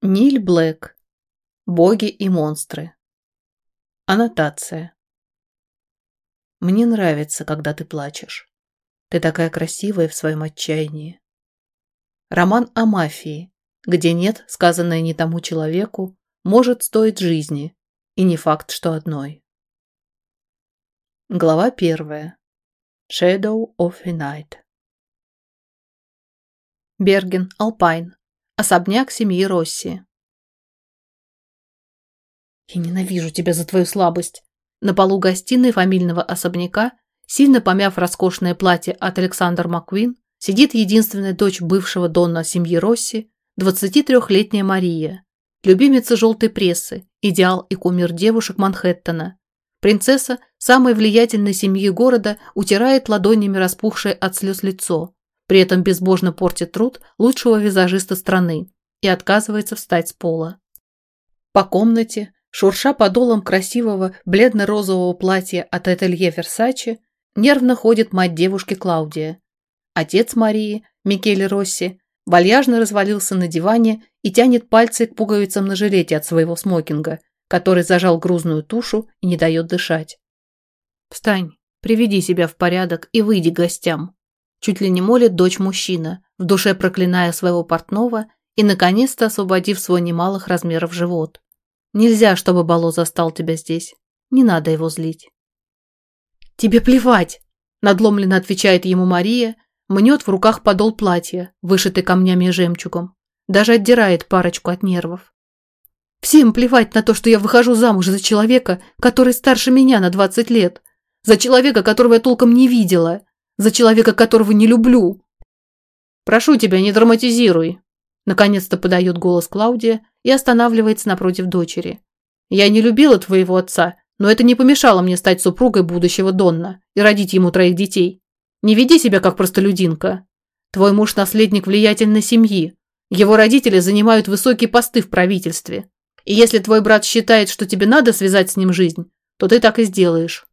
Ниль Блэк. Боги и монстры. Аннотация. Мне нравится, когда ты плачешь. Ты такая красивая в своем отчаянии. Роман о мафии, где нет, сказанное не тому человеку, может стоить жизни, и не факт, что одной. Глава первая. Shadow of a Night. Берген, Алпайн, Особняк семьи Росси. Я ненавижу тебя за твою слабость. На полу гостиной фамильного особняка, сильно помяв роскошное платье от Александр Маккуин, сидит единственная дочь бывшего донна семьи Росси, 23-летняя Мария, любимица желтой прессы, идеал и кумир девушек Манхэттена. Принцесса самой влиятельной семьи города утирает ладонями распухшее от слез лицо, при этом безбожно портит труд лучшего визажиста страны и отказывается встать с пола. По комнате, шурша подолом красивого бледно-розового платья от ателье Версачи, нервно ходит мать девушки Клаудия. Отец Марии, Микеле Росси, вальяжно развалился на диване и тянет пальцы к пуговицам на жилете от своего смокинга, который зажал грузную тушу и не дает дышать. «Встань, приведи себя в порядок и выйди к гостям», Чуть ли не молит дочь мужчина, в душе проклиная своего портного и, наконец-то, освободив свой немалых размеров живот. Нельзя, чтобы Бало застал тебя здесь. Не надо его злить. «Тебе плевать!» – надломленно отвечает ему Мария, мнет в руках подол платья, вышитый камнями и жемчугом. Даже отдирает парочку от нервов. «Всем плевать на то, что я выхожу замуж за человека, который старше меня на 20 лет. За человека, которого я толком не видела за человека, которого не люблю. Прошу тебя, не драматизируй. Наконец-то подает голос Клаудия и останавливается напротив дочери. Я не любила твоего отца, но это не помешало мне стать супругой будущего Донна и родить ему троих детей. Не веди себя как простолюдинка. Твой муж – наследник влиятельной семьи. Его родители занимают высокие посты в правительстве. И если твой брат считает, что тебе надо связать с ним жизнь, то ты так и сделаешь.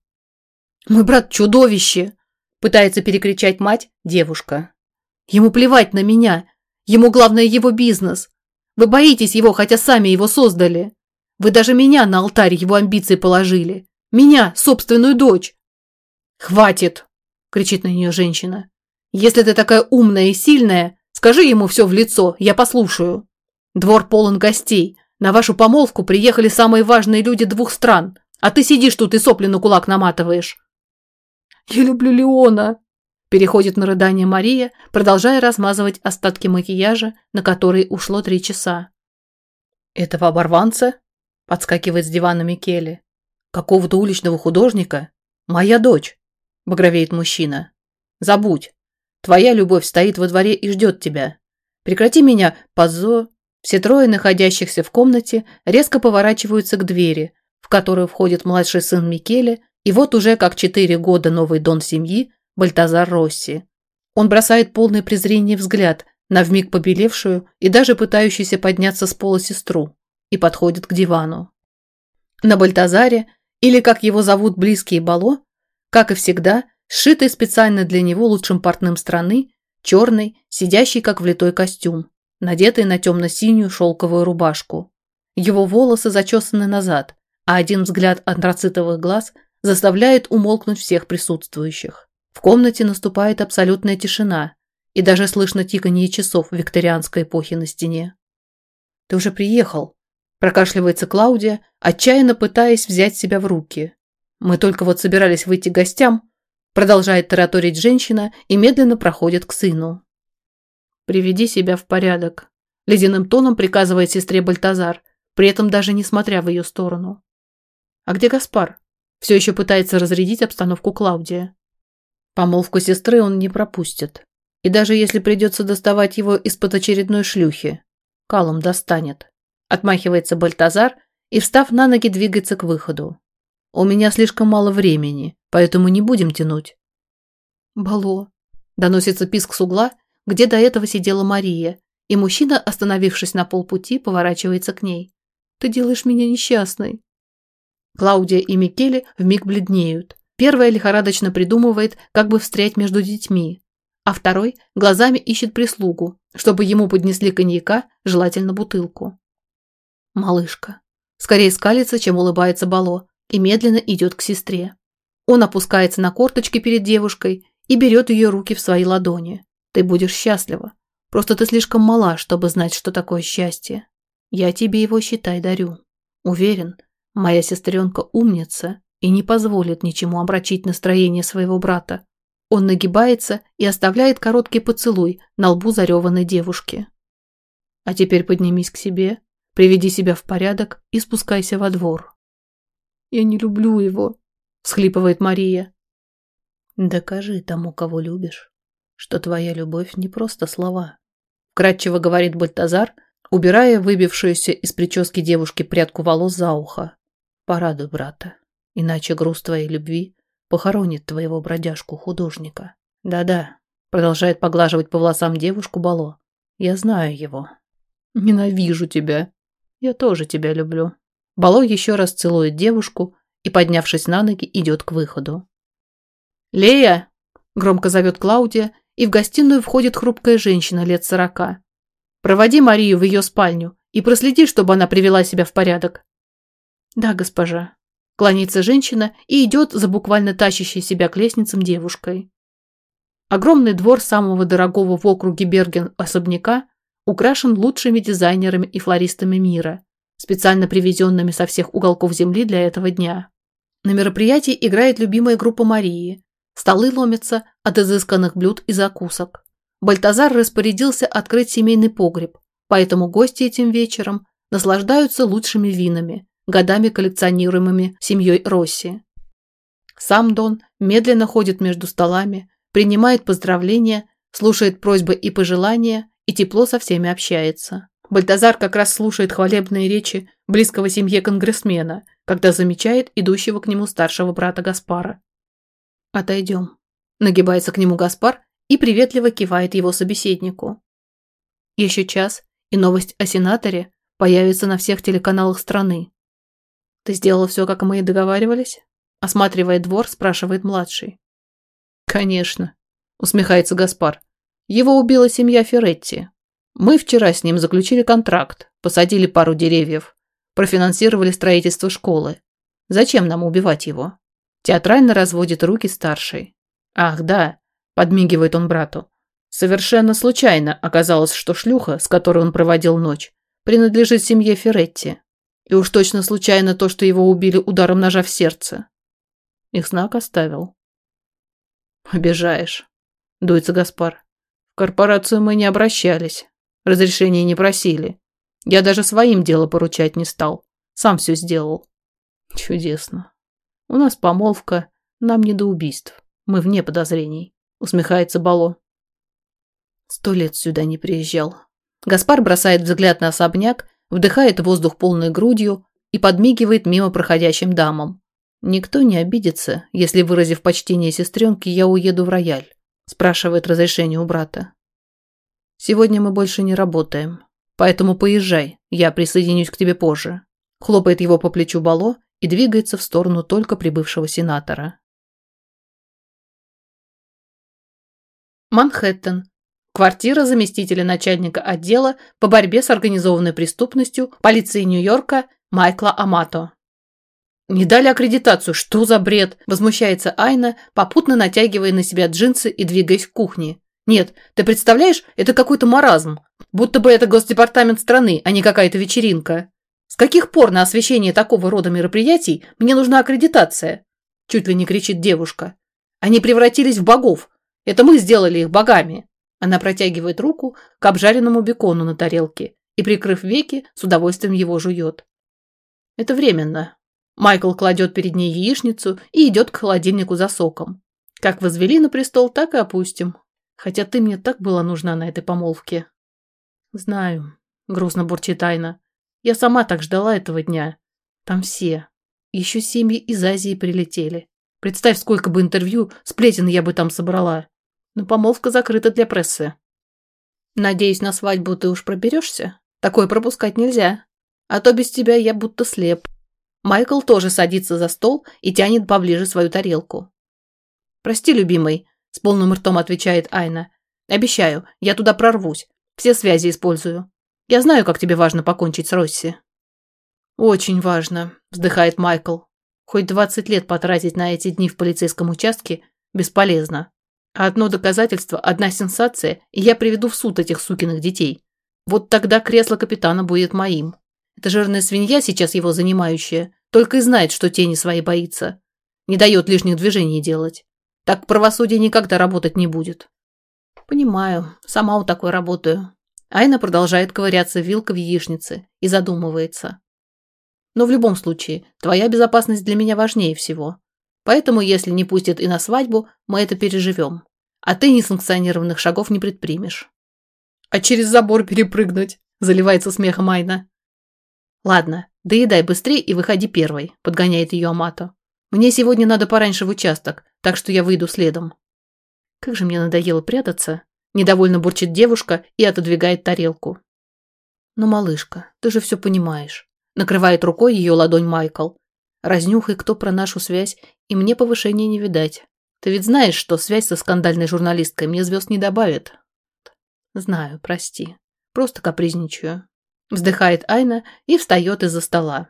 Мой брат – чудовище. Пытается перекричать мать девушка. Ему плевать на меня. Ему главное его бизнес. Вы боитесь его, хотя сами его создали. Вы даже меня на алтарь его амбиций положили. Меня, собственную дочь. «Хватит!» – кричит на нее женщина. «Если ты такая умная и сильная, скажи ему все в лицо, я послушаю. Двор полон гостей. На вашу помолвку приехали самые важные люди двух стран, а ты сидишь тут и сопли на кулак наматываешь. «Я люблю Леона!» Переходит на рыдание Мария, продолжая размазывать остатки макияжа, на который ушло три часа. «Этого оборванца?» – подскакивает с дивана Микеле. «Какого-то уличного художника? Моя дочь!» – багровеет мужчина. «Забудь. Твоя любовь стоит во дворе и ждет тебя. Прекрати меня, позо...» Все трое, находящихся в комнате, резко поворачиваются к двери, в которую входит младший сын Микеле и вот уже как четыре года новый дон семьи Бальтазар Росси. Он бросает полное презрение взгляд на вмиг побелевшую и даже пытающуюся подняться с пола сестру и подходит к дивану. На Бальтазаре, или как его зовут близкие Бало, как и всегда, сшитый специально для него лучшим портным страны, черный, сидящий как влитой костюм, надетый на темно-синюю шелковую рубашку. Его волосы зачесаны назад, а один взгляд антрацитовых глаз заставляет умолкнуть всех присутствующих. В комнате наступает абсолютная тишина, и даже слышно тиканье часов викторианской эпохи на стене. «Ты уже приехал», – прокашливается Клаудия, отчаянно пытаясь взять себя в руки. «Мы только вот собирались выйти гостям», – продолжает тараторить женщина и медленно проходит к сыну. «Приведи себя в порядок», – ледяным тоном приказывает сестре Бальтазар, при этом даже не смотря в ее сторону. «А где Гаспар?» Все еще пытается разрядить обстановку Клаудия. Помолвку сестры он не пропустит. И даже если придется доставать его из-под очередной шлюхи, Калум достанет. Отмахивается Бальтазар и, встав на ноги, двигается к выходу. У меня слишком мало времени, поэтому не будем тянуть. Бало. Доносится писк с угла, где до этого сидела Мария, и мужчина, остановившись на полпути, поворачивается к ней. Ты делаешь меня несчастной. Клаудия и Микеле вмиг бледнеют. Первая лихорадочно придумывает, как бы встрять между детьми, а второй глазами ищет прислугу, чтобы ему поднесли коньяка, желательно бутылку. Малышка. Скорее скалится, чем улыбается Бало, и медленно идет к сестре. Он опускается на корточки перед девушкой и берет ее руки в свои ладони. Ты будешь счастлива. Просто ты слишком мала, чтобы знать, что такое счастье. Я тебе его, считай, дарю. Уверен, моя сестренка умница и не позволит ничему омрачить настроение своего брата. Он нагибается и оставляет короткий поцелуй на лбу зареванной девушки. А теперь поднимись к себе, приведи себя в порядок и спускайся во двор. Я не люблю его, всхлипывает Мария. Докажи тому, кого любишь, что твоя любовь не просто слова. Кратчево говорит Бальтазар, убирая выбившуюся из прически девушки прядку волос за ухо. Порадуй брата, иначе груз твоей любви похоронит твоего бродяжку-художника. Да-да, продолжает поглаживать по волосам девушку Бало. Я знаю его. Ненавижу тебя. Я тоже тебя люблю. Бало еще раз целует девушку и, поднявшись на ноги, идет к выходу. «Лея!» – громко зовет Клаудия, и в гостиную входит хрупкая женщина лет сорока. «Проводи Марию в ее спальню и проследи, чтобы она привела себя в порядок». «Да, госпожа», – кланяется женщина и идет за буквально тащащей себя к лестницам девушкой. Огромный двор самого дорогого в округе Берген особняка украшен лучшими дизайнерами и флористами мира, специально привезенными со всех уголков земли для этого дня. На мероприятии играет любимая группа Марии. Столы ломятся от изысканных блюд и закусок. Бальтазар распорядился открыть семейный погреб, поэтому гости этим вечером наслаждаются лучшими винами, годами коллекционируемыми семьей Росси. Сам Дон медленно ходит между столами, принимает поздравления, слушает просьбы и пожелания и тепло со всеми общается. Бальтазар как раз слушает хвалебные речи близкого семье конгрессмена, когда замечает идущего к нему старшего брата Гаспара. «Отойдем», – нагибается к нему Гаспар и приветливо кивает его собеседнику. Еще час, и новость о сенаторе появится на всех телеканалах страны. «Ты сделал все, как мы и договаривались?» Осматривая двор, спрашивает младший. «Конечно», – усмехается Гаспар. «Его убила семья Ферретти. Мы вчера с ним заключили контракт, посадили пару деревьев, профинансировали строительство школы. Зачем нам убивать его? Театрально разводит руки старший. Ах, да, подмигивает он брату. Совершенно случайно оказалось, что шлюха, с которой он проводил ночь, принадлежит семье Феретти. И уж точно случайно то, что его убили ударом ножа в сердце. Их знак оставил. Обижаешь, дуется Гаспар. В корпорацию мы не обращались. Разрешения не просили. Я даже своим дело поручать не стал. Сам все сделал. Чудесно. У нас помолвка, нам не до убийств. Мы вне подозрений. Усмехается Бало. Сто лет сюда не приезжал. Гаспар бросает взгляд на особняк, вдыхает воздух полной грудью и подмигивает мимо проходящим дамам. Никто не обидится, если, выразив почтение сестренке, я уеду в рояль. Спрашивает разрешение у брата. Сегодня мы больше не работаем. Поэтому поезжай, я присоединюсь к тебе позже. Хлопает его по плечу Бало и двигается в сторону только прибывшего сенатора. Манхэттен. Квартира заместителя начальника отдела по борьбе с организованной преступностью полиции Нью-Йорка Майкла Амато. «Не дали аккредитацию, что за бред?» – возмущается Айна, попутно натягивая на себя джинсы и двигаясь к кухне. Нет, ты представляешь, это какой-то маразм. Будто бы это госдепартамент страны, а не какая-то вечеринка. С каких пор на освещение такого рода мероприятий мне нужна аккредитация? Чуть ли не кричит девушка. Они превратились в богов. Это мы сделали их богами. Она протягивает руку к обжаренному бекону на тарелке и, прикрыв веки, с удовольствием его жует. Это временно. Майкл кладет перед ней яичницу и идет к холодильнику за соком. Как возвели на престол, так и опустим. Хотя ты мне так была нужна на этой помолвке. Знаю, грустно бурчит Тайна. Я сама так ждала этого дня. Там все. Еще семьи из Азии прилетели. Представь, сколько бы интервью, сплетен я бы там собрала. Но помолвка закрыта для прессы. Надеюсь, на свадьбу ты уж проберешься? Такое пропускать нельзя. А то без тебя я будто слеп. Майкл тоже садится за стол и тянет поближе свою тарелку. Прости, любимый, с полным ртом отвечает Айна. Обещаю, я туда прорвусь. Все связи использую. Я знаю, как тебе важно покончить с Росси. Очень важно, вздыхает Майкл. Хоть 20 лет потратить на эти дни в полицейском участке бесполезно. Одно доказательство, одна сенсация, и я приведу в суд этих сукиных детей. Вот тогда кресло капитана будет моим. Эта жирная свинья, сейчас его занимающая, только и знает, что тени свои боится. Не дает лишних движений делать. Так правосудие никогда работать не будет. Понимаю, сама у такой работаю. Айна продолжает ковыряться вилкой в яичнице и задумывается. Но в любом случае, твоя безопасность для меня важнее всего. Поэтому, если не пустят и на свадьбу, мы это переживем. А ты несанкционированных шагов не предпримешь. А через забор перепрыгнуть, заливается смехом Айна. Ладно, доедай быстрее и выходи первой, подгоняет ее Амато. Мне сегодня надо пораньше в участок, так что я выйду следом. Как же мне надоело прятаться. Недовольно бурчит девушка и отодвигает тарелку. Ну, малышка, ты же все понимаешь. Накрывает рукой ее ладонь Майкл. Разнюхай, кто про нашу связь, и мне повышения не видать. Ты ведь знаешь, что связь со скандальной журналисткой мне звезд не добавит. Знаю, прости. Просто капризничаю. Вздыхает Айна и встает из-за стола.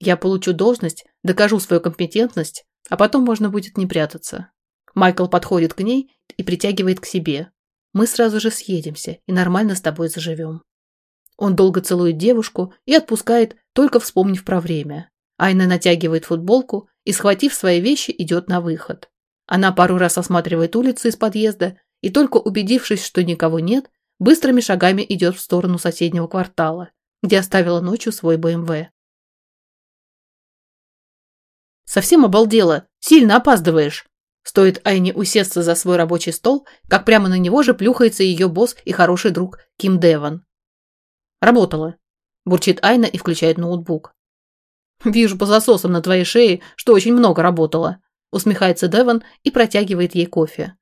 Я получу должность, докажу свою компетентность, а потом можно будет не прятаться. Майкл подходит к ней и притягивает к себе. Мы сразу же съедемся и нормально с тобой заживем. Он долго целует девушку и отпускает, только вспомнив про время. Айна натягивает футболку и, схватив свои вещи, идет на выход. Она пару раз осматривает улицу из подъезда и, только убедившись, что никого нет, быстрыми шагами идет в сторону соседнего квартала, где оставила ночью свой БМВ. «Совсем обалдела! Сильно опаздываешь!» Стоит Айне усесться за свой рабочий стол, как прямо на него же плюхается ее босс и хороший друг Ким Деван. Работала. Бурчит Айна и включает ноутбук. Вижу по засосам на твоей шее, что очень много работала. Усмехается Деван и протягивает ей кофе.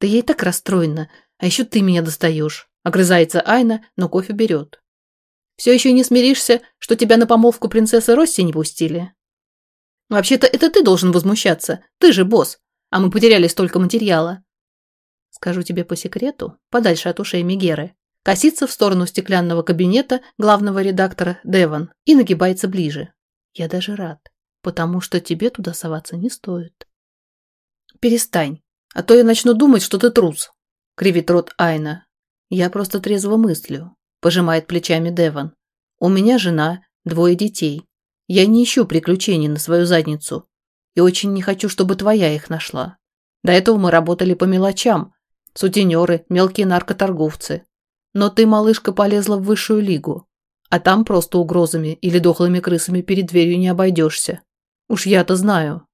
Да я и так расстроена, а еще ты меня достаешь. Огрызается Айна, но кофе берет. Все еще не смиришься, что тебя на помолвку принцессы Росси не пустили? Вообще-то это ты должен возмущаться. Ты же босс. А мы потеряли столько материала. Скажу тебе по секрету, подальше от ушей Мегеры косится в сторону стеклянного кабинета главного редактора Деван и нагибается ближе. Я даже рад, потому что тебе туда соваться не стоит. Перестань, а то я начну думать, что ты трус, кривит рот Айна. Я просто трезво мыслю, пожимает плечами Деван. У меня жена, двое детей. Я не ищу приключений на свою задницу. И очень не хочу, чтобы твоя их нашла. До этого мы работали по мелочам. Сутенеры, мелкие наркоторговцы. Но ты, малышка, полезла в высшую лигу. А там просто угрозами или дохлыми крысами перед дверью не обойдешься. Уж я-то знаю.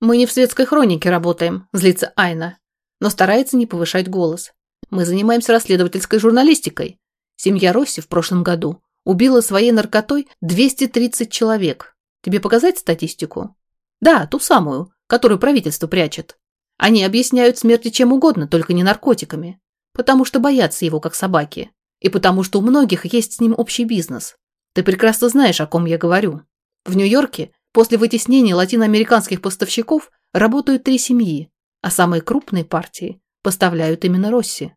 Мы не в светской хронике работаем, злится Айна, но старается не повышать голос. Мы занимаемся расследовательской журналистикой. Семья Росси в прошлом году убила своей наркотой 230 человек. Тебе показать статистику? Да, ту самую, которую правительство прячет. Они объясняют смерти чем угодно, только не наркотиками. Потому что боятся его, как собаки. И потому что у многих есть с ним общий бизнес. Ты прекрасно знаешь, о ком я говорю. В Нью-Йорке после вытеснения латиноамериканских поставщиков работают три семьи, а самые крупные партии поставляют именно Росси.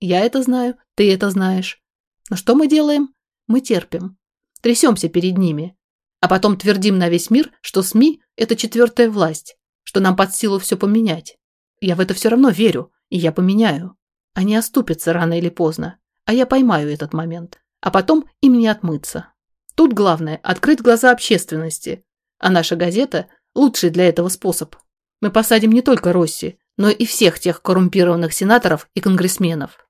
Я это знаю, ты это знаешь. Но что мы делаем? Мы терпим. Трясемся перед ними. А потом твердим на весь мир, что СМИ – это четвертая власть, что нам под силу все поменять. Я в это все равно верю, и я поменяю. Они оступятся рано или поздно, а я поймаю этот момент, а потом им не отмыться. Тут главное – открыть глаза общественности, а наша газета – лучший для этого способ. Мы посадим не только Росси, но и всех тех коррумпированных сенаторов и конгрессменов.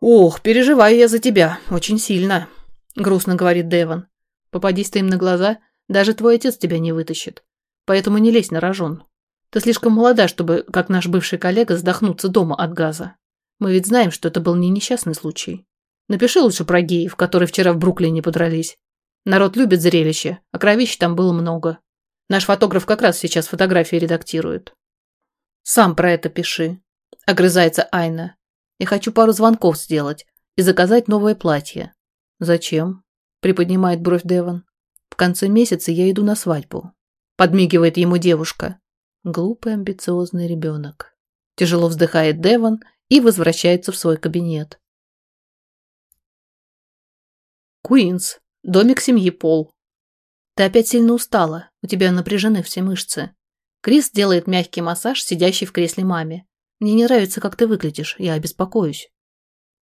«Ох, переживаю я за тебя, очень сильно», – грустно говорит Деван. «Попадись ты им на глаза, даже твой отец тебя не вытащит. Поэтому не лезь на рожон. Ты слишком молода, чтобы, как наш бывший коллега, сдохнуться дома от газа. Мы ведь знаем, что это был не несчастный случай. Напиши лучше про геев, которые вчера в Бруклине подрались. Народ любит зрелище, а кровищ там было много. Наш фотограф как раз сейчас фотографии редактирует. Сам про это пиши. Огрызается Айна. Я хочу пару звонков сделать и заказать новое платье. Зачем? Приподнимает бровь Деван. В конце месяца я иду на свадьбу. Подмигивает ему девушка. Глупый амбициозный ребенок. Тяжело вздыхает Деван и возвращается в свой кабинет. Куинс, Домик семьи Пол. Ты опять сильно устала, у тебя напряжены все мышцы. Крис делает мягкий массаж, сидящий в кресле маме. Мне не нравится, как ты выглядишь, я обеспокоюсь.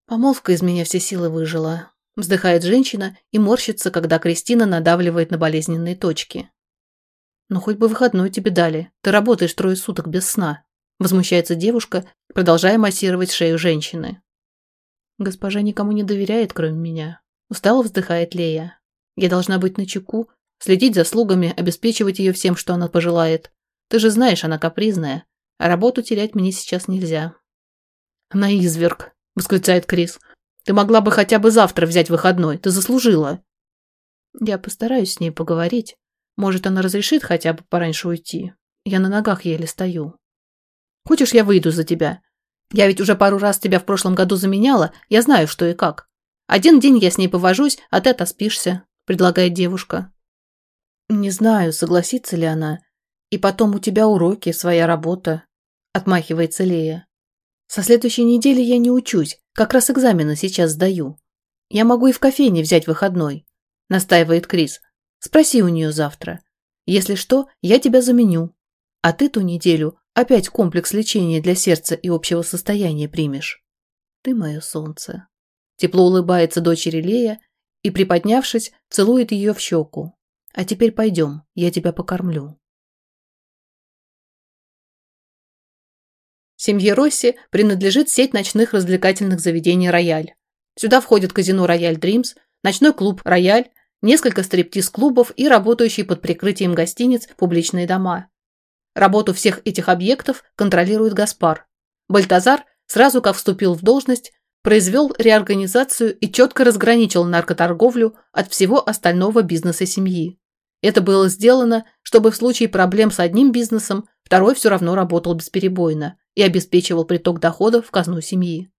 Помолвка из меня все силы выжила. Вздыхает женщина и морщится, когда Кристина надавливает на болезненные точки. «Ну, хоть бы выходной тебе дали. Ты работаешь трое суток без сна», – возмущается девушка, продолжая массировать шею женщины. «Госпожа никому не доверяет, кроме меня», – устало вздыхает Лея. «Я должна быть начеку, следить за слугами, обеспечивать ее всем, что она пожелает. Ты же знаешь, она капризная, а работу терять мне сейчас нельзя». «Она изверг», – восклицает Крис. Ты могла бы хотя бы завтра взять выходной. Ты заслужила. Я постараюсь с ней поговорить. Может, она разрешит хотя бы пораньше уйти. Я на ногах еле стою. Хочешь, я выйду за тебя? Я ведь уже пару раз тебя в прошлом году заменяла. Я знаю, что и как. Один день я с ней повожусь, а ты отоспишься, предлагает девушка. Не знаю, согласится ли она. И потом у тебя уроки, своя работа. Отмахивается Лея. Со следующей недели я не учусь. Как раз экзамены сейчас сдаю. Я могу и в кофейне взять выходной, настаивает Крис. Спроси у нее завтра. Если что, я тебя заменю. А ты ту неделю опять комплекс лечения для сердца и общего состояния примешь. Ты мое солнце. Тепло улыбается дочери Лея и, приподнявшись, целует ее в щеку. А теперь пойдем, я тебя покормлю. Семье Росси принадлежит сеть ночных развлекательных заведений «Рояль». Сюда входит казино «Рояль Дримс», ночной клуб «Рояль», несколько стриптиз-клубов и работающие под прикрытием гостиниц публичные дома. Работу всех этих объектов контролирует Гаспар. Бальтазар, сразу как вступил в должность, произвел реорганизацию и четко разграничил наркоторговлю от всего остального бизнеса семьи. Это было сделано, чтобы в случае проблем с одним бизнесом второй все равно работал бесперебойно, и обеспечивал приток доходов в казну семьи.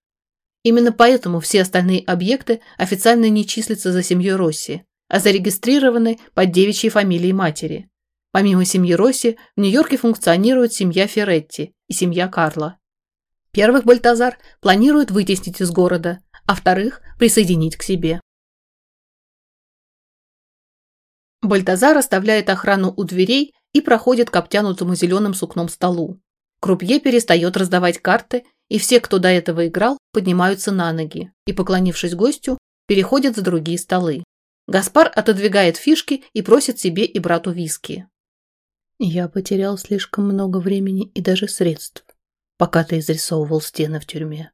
Именно поэтому все остальные объекты официально не числятся за семьей Росси, а зарегистрированы под девичьей фамилией матери. Помимо семьи Росси, в Нью-Йорке функционирует семья Ферретти и семья Карла. Первых Бальтазар планирует вытеснить из города, а вторых присоединить к себе. Бальтазар оставляет охрану у дверей и проходит к обтянутому зеленым сукном столу. Крупье перестает раздавать карты, и все, кто до этого играл, поднимаются на ноги и, поклонившись гостю, переходят за другие столы. Гаспар отодвигает фишки и просит себе и брату виски. «Я потерял слишком много времени и даже средств, пока ты изрисовывал стены в тюрьме».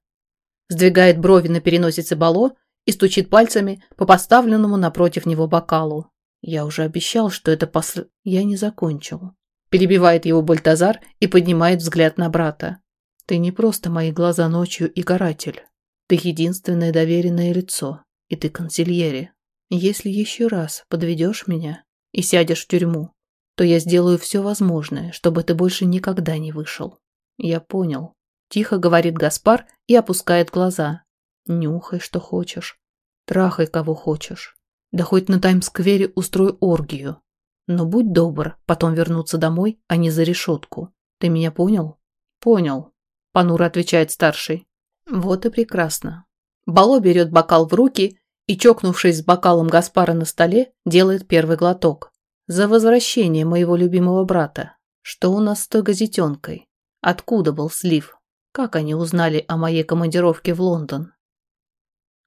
Сдвигает брови на переносице Бало и стучит пальцами по поставленному напротив него бокалу. «Я уже обещал, что это посл...» «Я не закончил. Перебивает его Бальтазар и поднимает взгляд на брата. Ты не просто мои глаза ночью и каратель. Ты единственное доверенное лицо, и ты консильери. Если еще раз подведешь меня и сядешь в тюрьму, то я сделаю все возможное, чтобы ты больше никогда не вышел. Я понял. Тихо говорит Гаспар и опускает глаза. Нюхай, что хочешь. Трахай, кого хочешь. Да хоть на Таймс-сквере устрой оргию. Но будь добр, потом вернуться домой, а не за решетку. Ты меня понял? Понял, понуро отвечает старший. Вот и прекрасно. Бало берет бокал в руки и, чокнувшись с бокалом Гаспара на столе, делает первый глоток. За возвращение моего любимого брата. Что у нас с той газетенкой? Откуда был слив? Как они узнали о моей командировке в Лондон?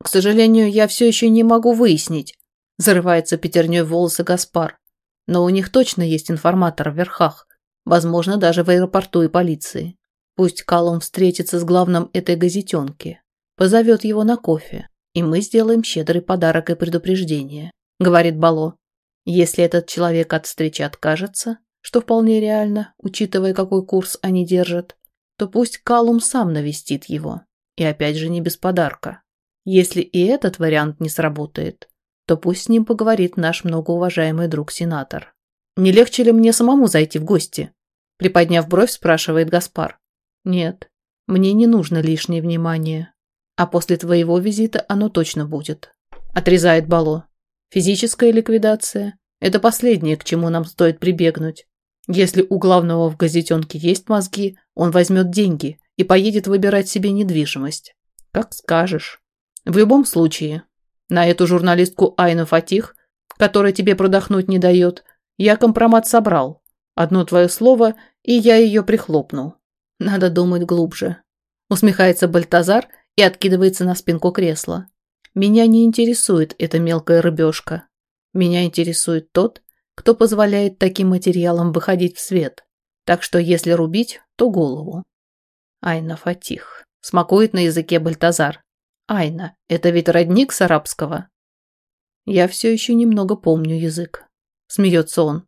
К сожалению, я все еще не могу выяснить, зарывается пятерней волосы Гаспар. Но у них точно есть информатор в верхах, возможно, даже в аэропорту и полиции. Пусть Калум встретится с главным этой газетенки, позовет его на кофе, и мы сделаем щедрый подарок и предупреждение, говорит Бало. Если этот человек от встречи откажется, что вполне реально, учитывая, какой курс они держат, то пусть Калум сам навестит его. И опять же не без подарка. Если и этот вариант не сработает, то пусть с ним поговорит наш многоуважаемый друг-сенатор. «Не легче ли мне самому зайти в гости?» Приподняв бровь, спрашивает Гаспар. «Нет, мне не нужно лишнее внимание. А после твоего визита оно точно будет», отрезает Бало. «Физическая ликвидация – это последнее, к чему нам стоит прибегнуть. Если у главного в газетенке есть мозги, он возьмет деньги и поедет выбирать себе недвижимость. Как скажешь. В любом случае, на эту журналистку Айну Фатих который тебе продохнуть не дает. Я компромат собрал. Одно твое слово, и я ее прихлопну. Надо думать глубже. Усмехается Бальтазар и откидывается на спинку кресла. Меня не интересует эта мелкая рыбешка. Меня интересует тот, кто позволяет таким материалам выходить в свет. Так что если рубить, то голову. Айна Фатих. Смакует на языке Бальтазар. Айна, это ведь родник с арабского? Я все еще немного помню язык. Смеется он.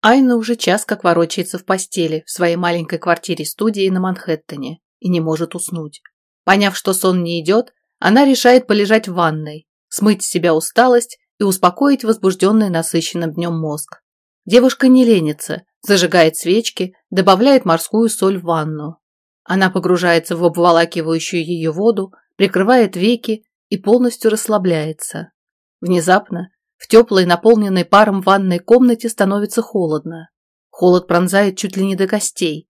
Айна уже час как ворочается в постели в своей маленькой квартире-студии на Манхэттене и не может уснуть. Поняв, что сон не идет, она решает полежать в ванной, смыть с себя усталость и успокоить возбужденный насыщенным днем мозг. Девушка не ленится, зажигает свечки, добавляет морскую соль в ванну. Она погружается в обволакивающую ее воду, прикрывает веки и полностью расслабляется. Внезапно в теплой, наполненной паром ванной комнате становится холодно. Холод пронзает чуть ли не до костей.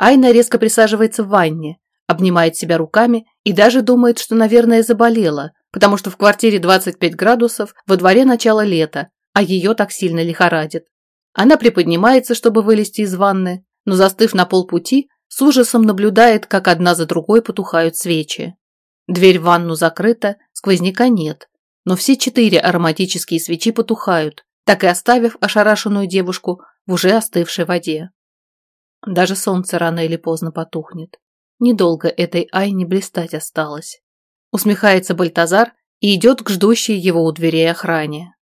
Айна резко присаживается в ванне, обнимает себя руками и даже думает, что, наверное, заболела, потому что в квартире 25 градусов, во дворе начало лета, а ее так сильно лихорадит. Она приподнимается, чтобы вылезти из ванны, но, застыв на полпути, с ужасом наблюдает, как одна за другой потухают свечи. Дверь в ванну закрыта, сквозняка нет, но все четыре ароматические свечи потухают, так и оставив ошарашенную девушку в уже остывшей воде. Даже солнце рано или поздно потухнет. Недолго этой Айне блистать осталось. Усмехается Бальтазар и идет к ждущей его у дверей охране.